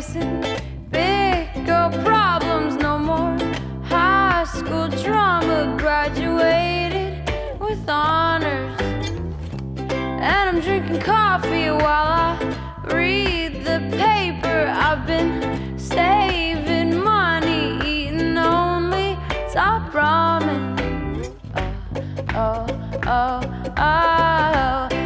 facing big girl problems no more. High school drama graduated with honors. And I'm drinking coffee while I read the paper. I've been saving money, eating only top ramen. Oh, oh, oh, oh.